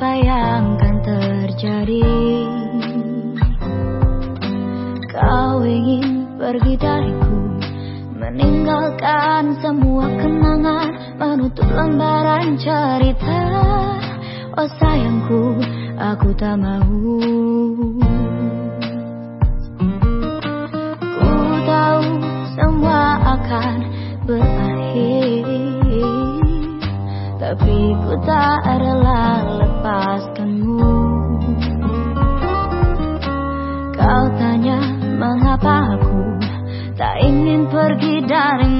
apa yang akan terjadi. Kau ingin pergi dariku Meninggalkan semua kenangan Menutup lembaran cerita. Oh sayangku, aku tak mau. Tapi ku tak rela lepaskanmu. Kau tanya mengapa aku tak ingin pergi darimu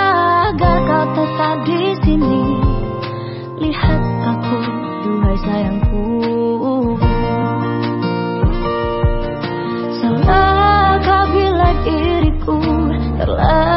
serta di sini. Lihat aku, duhai sayangku. Salahkah bila diriku terlalu